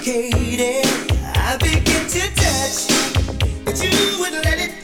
suffocated. I begin to touch, but you wouldn't let it.